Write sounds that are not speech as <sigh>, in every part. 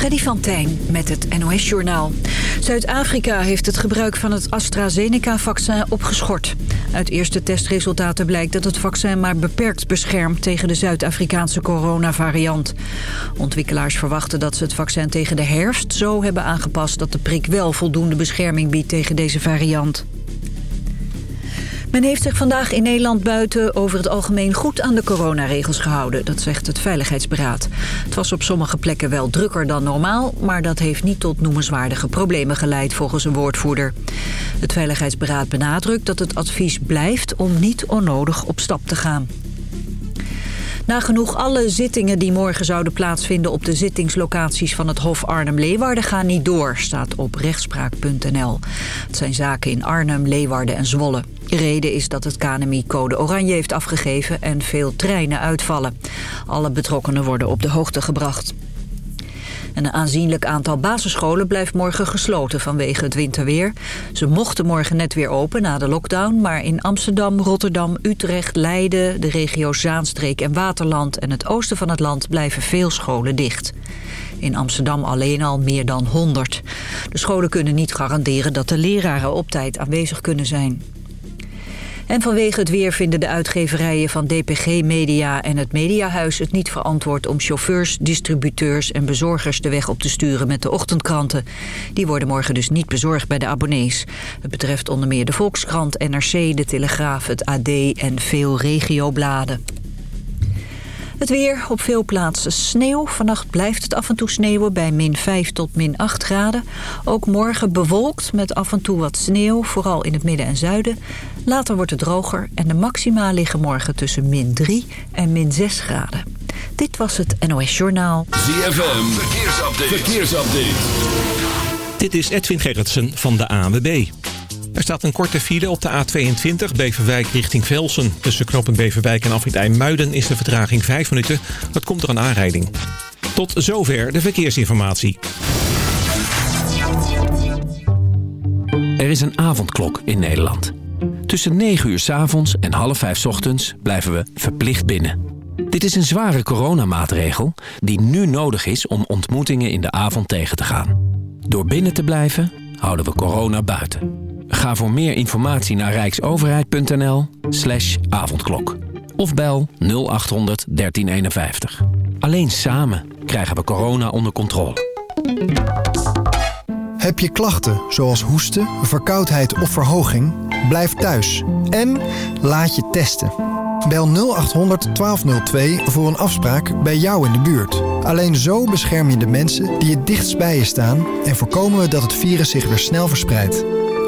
Freddy van Tijn met het NOS-journaal. Zuid-Afrika heeft het gebruik van het AstraZeneca-vaccin opgeschort. Uit eerste testresultaten blijkt dat het vaccin maar beperkt beschermt... tegen de Zuid-Afrikaanse coronavariant. Ontwikkelaars verwachten dat ze het vaccin tegen de herfst zo hebben aangepast... dat de prik wel voldoende bescherming biedt tegen deze variant. Men heeft zich vandaag in Nederland buiten over het algemeen goed aan de coronaregels gehouden. Dat zegt het Veiligheidsberaad. Het was op sommige plekken wel drukker dan normaal... maar dat heeft niet tot noemenswaardige problemen geleid volgens een woordvoerder. Het Veiligheidsberaad benadrukt dat het advies blijft om niet onnodig op stap te gaan. Nagenoeg alle zittingen die morgen zouden plaatsvinden op de zittingslocaties van het Hof Arnhem-Leeuwarden gaan niet door, staat op rechtspraak.nl. Het zijn zaken in Arnhem, Leeuwarden en Zwolle. De reden is dat het KNMI code oranje heeft afgegeven en veel treinen uitvallen. Alle betrokkenen worden op de hoogte gebracht. Een aanzienlijk aantal basisscholen blijft morgen gesloten vanwege het winterweer. Ze mochten morgen net weer open na de lockdown... maar in Amsterdam, Rotterdam, Utrecht, Leiden, de regio's Zaanstreek en Waterland... en het oosten van het land blijven veel scholen dicht. In Amsterdam alleen al meer dan 100. De scholen kunnen niet garanderen dat de leraren op tijd aanwezig kunnen zijn. En vanwege het weer vinden de uitgeverijen van DPG Media en het Mediahuis het niet verantwoord om chauffeurs, distributeurs en bezorgers de weg op te sturen met de ochtendkranten. Die worden morgen dus niet bezorgd bij de abonnees. Het betreft onder meer de Volkskrant, NRC, de Telegraaf, het AD en veel regiobladen. Het weer, op veel plaatsen sneeuw. Vannacht blijft het af en toe sneeuwen bij min 5 tot min 8 graden. Ook morgen bewolkt met af en toe wat sneeuw, vooral in het midden en zuiden. Later wordt het droger en de maxima liggen morgen tussen min 3 en min 6 graden. Dit was het NOS Journaal. ZFM, verkeersupdate. verkeersupdate. Dit is Edwin Gerritsen van de ANWB. Er staat een korte file op de A22 Beverwijk richting Velsen. Tussen knoppen Beverwijk en Afrit Muiden is de vertraging 5 minuten. Dat komt door een aanrijding. Tot zover de verkeersinformatie. Er is een avondklok in Nederland. Tussen 9 uur s avonds en half 5 s ochtends blijven we verplicht binnen. Dit is een zware coronamaatregel die nu nodig is om ontmoetingen in de avond tegen te gaan. Door binnen te blijven houden we corona buiten. Ga voor meer informatie naar rijksoverheid.nl slash avondklok. Of bel 0800 1351. Alleen samen krijgen we corona onder controle. Heb je klachten zoals hoesten, verkoudheid of verhoging? Blijf thuis en laat je testen. Bel 0800 1202 voor een afspraak bij jou in de buurt. Alleen zo bescherm je de mensen die het dichtst bij je staan... en voorkomen we dat het virus zich weer snel verspreidt.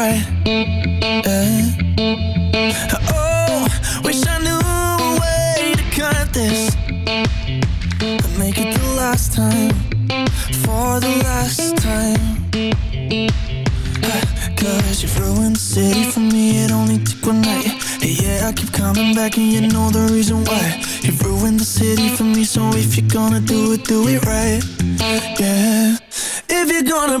My pride. Uh. Oh, wish I knew a way to cut this. And make it the last time, for the last time. Uh, Cause you've ruined the city for me, it only took one night yeah, I keep coming back and you know the reason why You ruined the city for me, so if you're gonna do it, do it right Yeah If you're gonna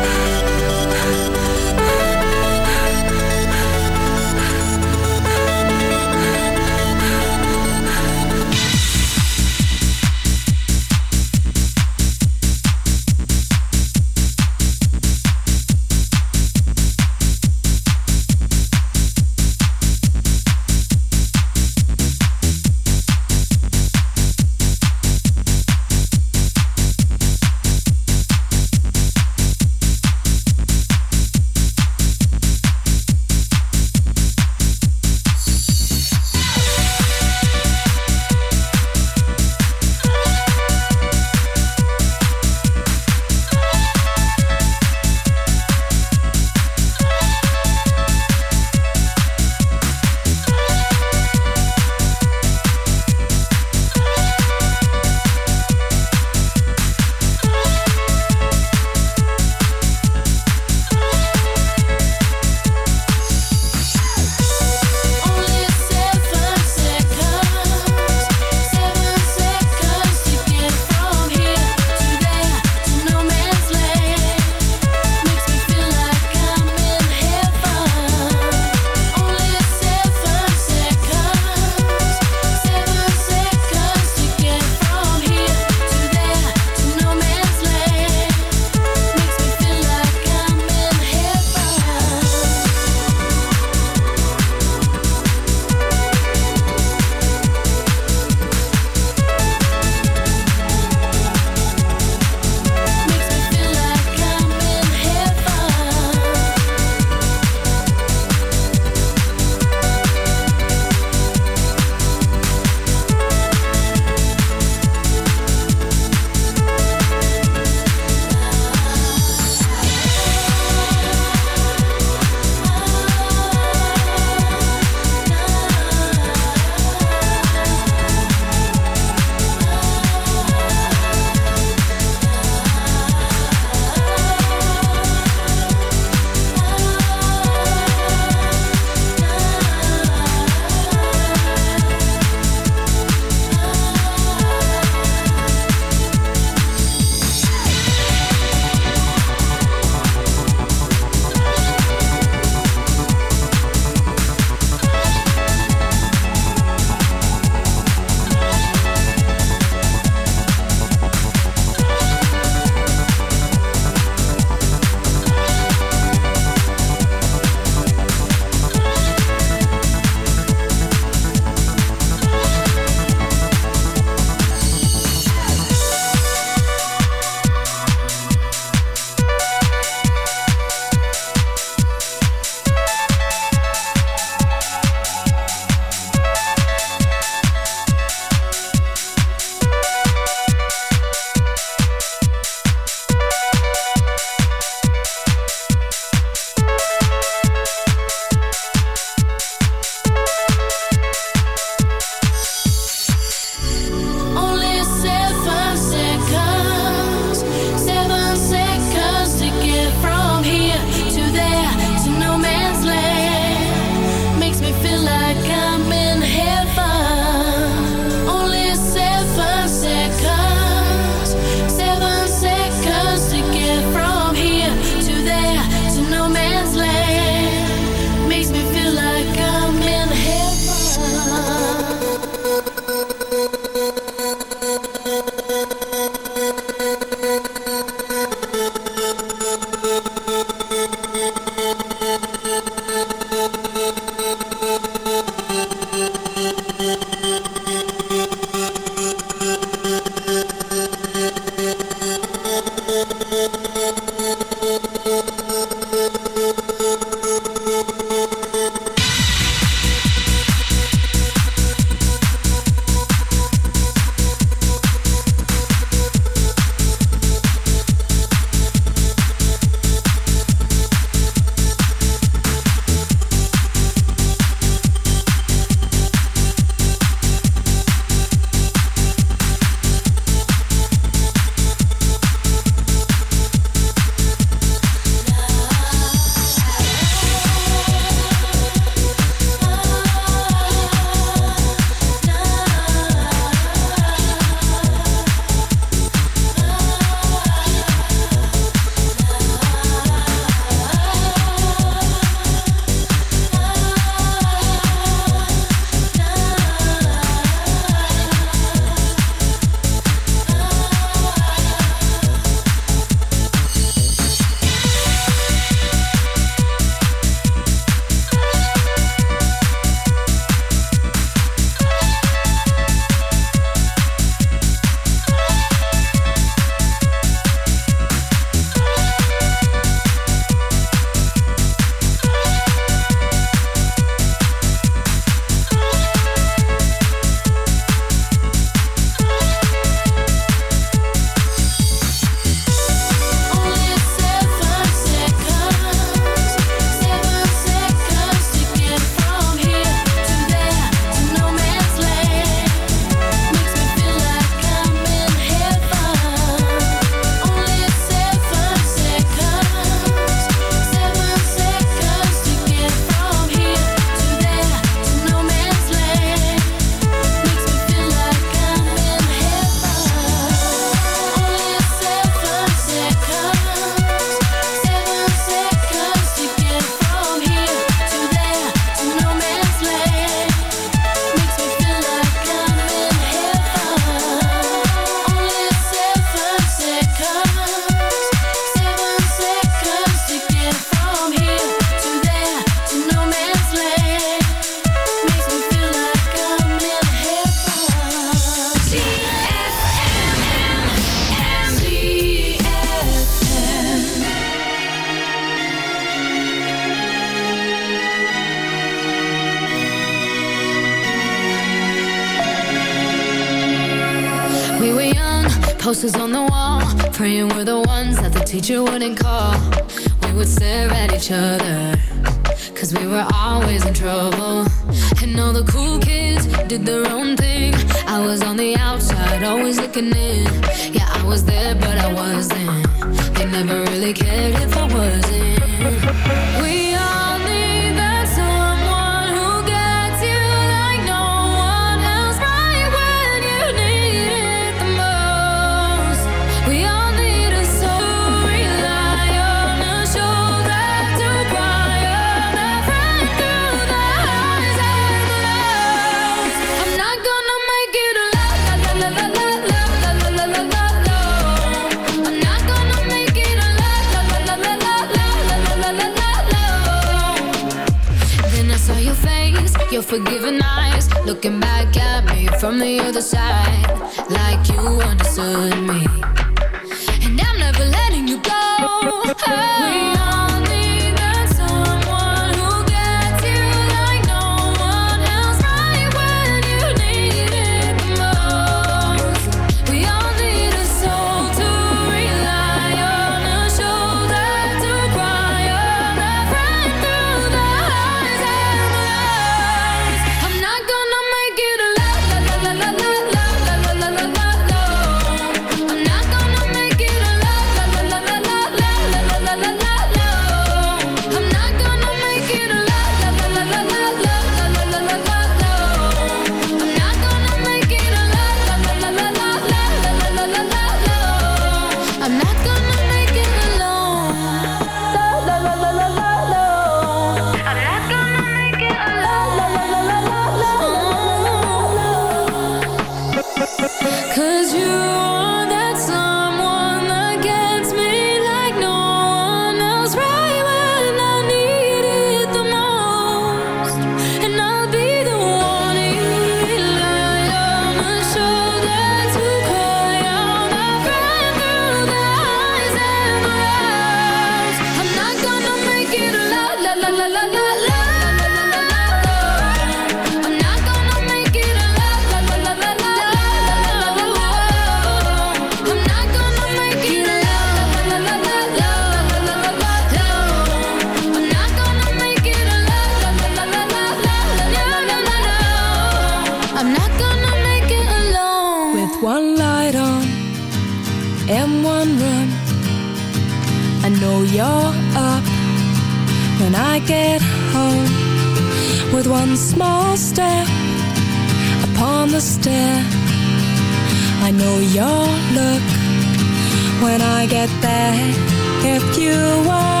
back if you want.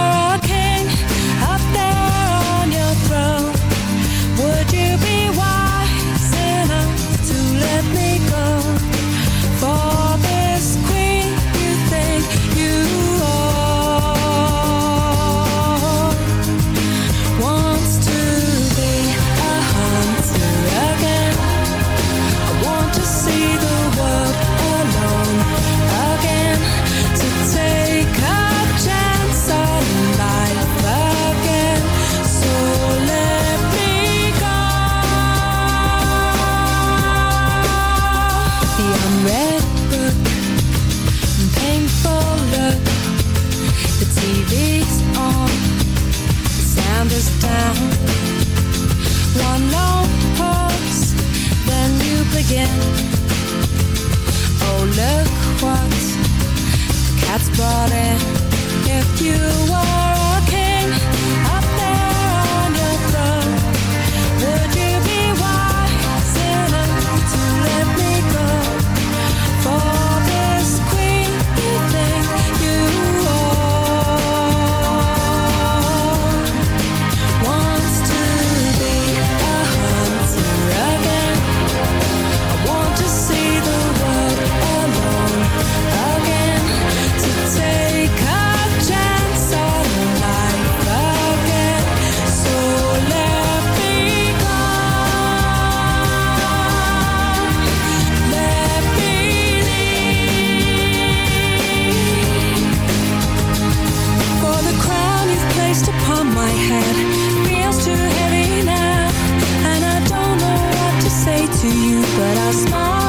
To you, but I'll smile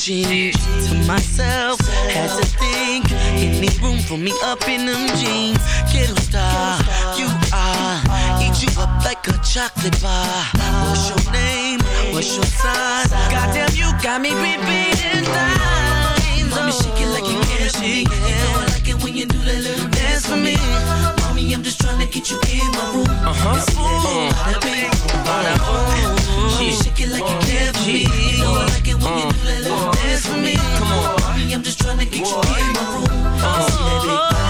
To myself, had to think. Any room for me up in them jeans. Ghetto star, you are. Eat you up like a chocolate bar. What's your name? What's your sign? Goddamn, you got me repeating lines. Mommy, shake it like you care for me. You know I like it when you do that little dance for me. Mommy, I'm just trying to get you in my room. Uh-huh. That big bada bing, bada boom. Mommy, shake it like you care for me. You know I like it when you do that little dance for me. Come on. Mommy, I'm just trying to get you in my room. And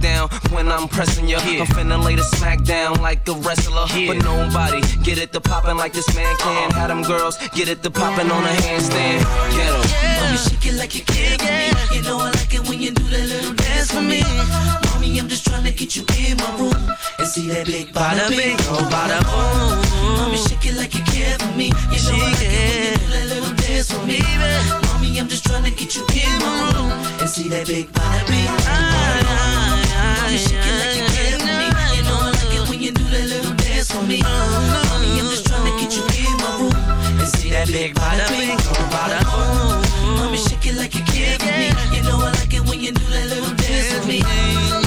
down when I'm pressing you. I'm finna lay the smack down like a wrestler. But nobody get it to poppin' like this man can. Uh-huh. Had them girls get it to poppin' on a handstand. Get 'em. Mommy, shake it like you care for me. You know I like it when you do that little dance for me. Mommy, I'm just trying to get you in my room and see that big bada bing, oh bada boom. Mommy, shake it like you care for me. You know I like it when you do that little dance for me. Mommy, I'm just trying to get you in my room and see that big bada bing, ah, oh bada boom. Mommy, shake it like you care for me. You know I like it when you do that little dance for me. Mommy, I'm just trying to get you in my room and see that big bada bing, oh bada. Mommy, shake it like you care for me. You know I like it when you do that little dance with me.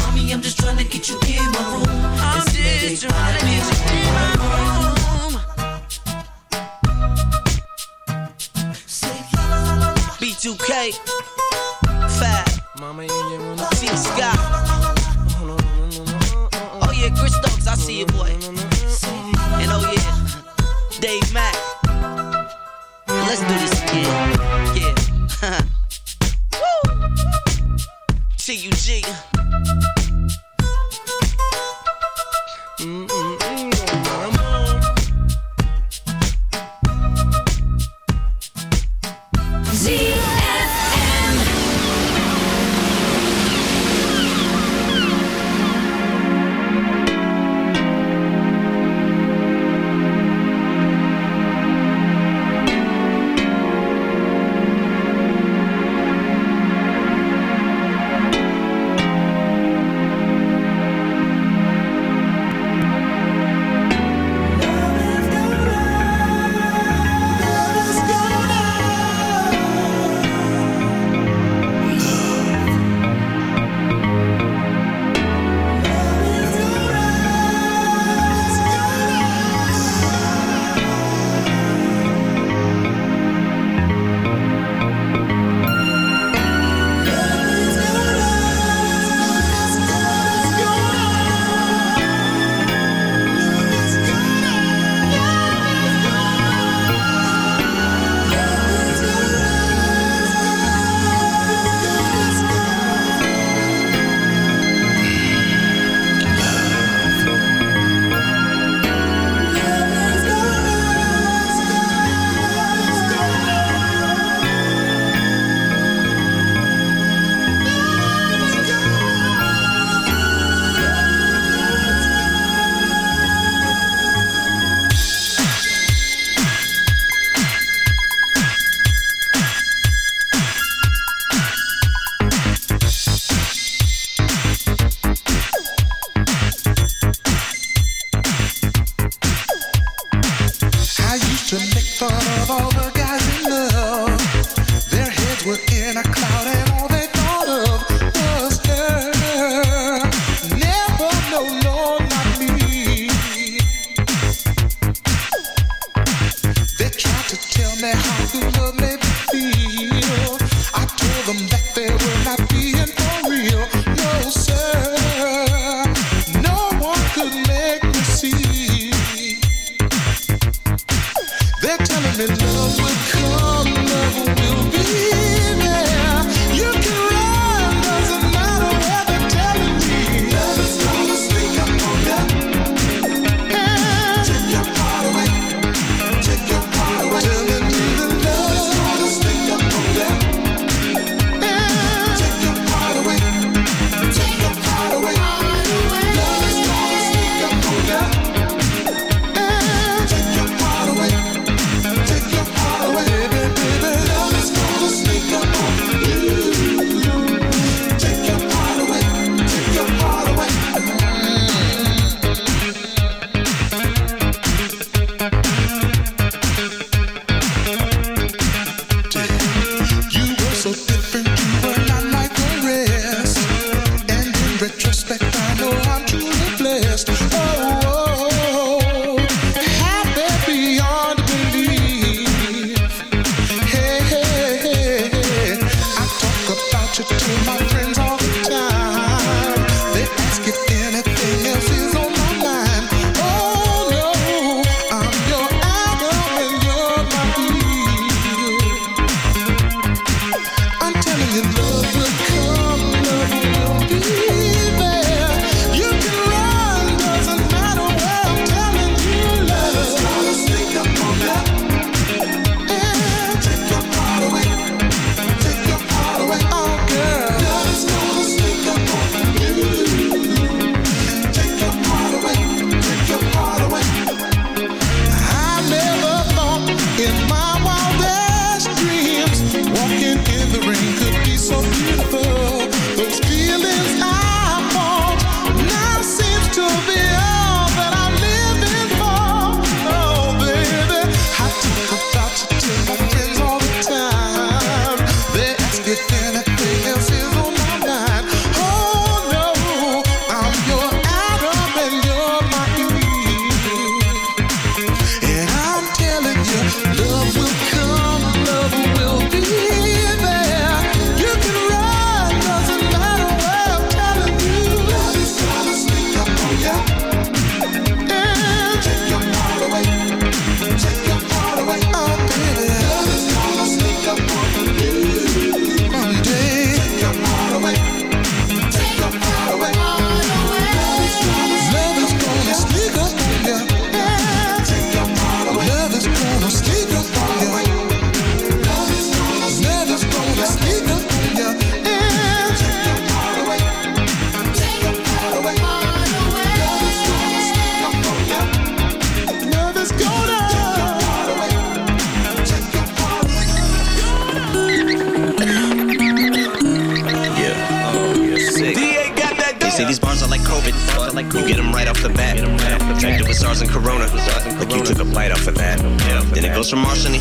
Mommy, I'm just trying to get you in my room and see that big bada bing, oh bada boom. B2K, I see you, boy. And oh yeah, Dave Mack. Let's do this again. Yeah. <laughs> T-U-G.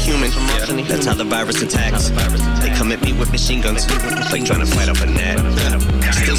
Human. That's how the virus attacks. They come at me with machine guns. Like trying to fight off a net.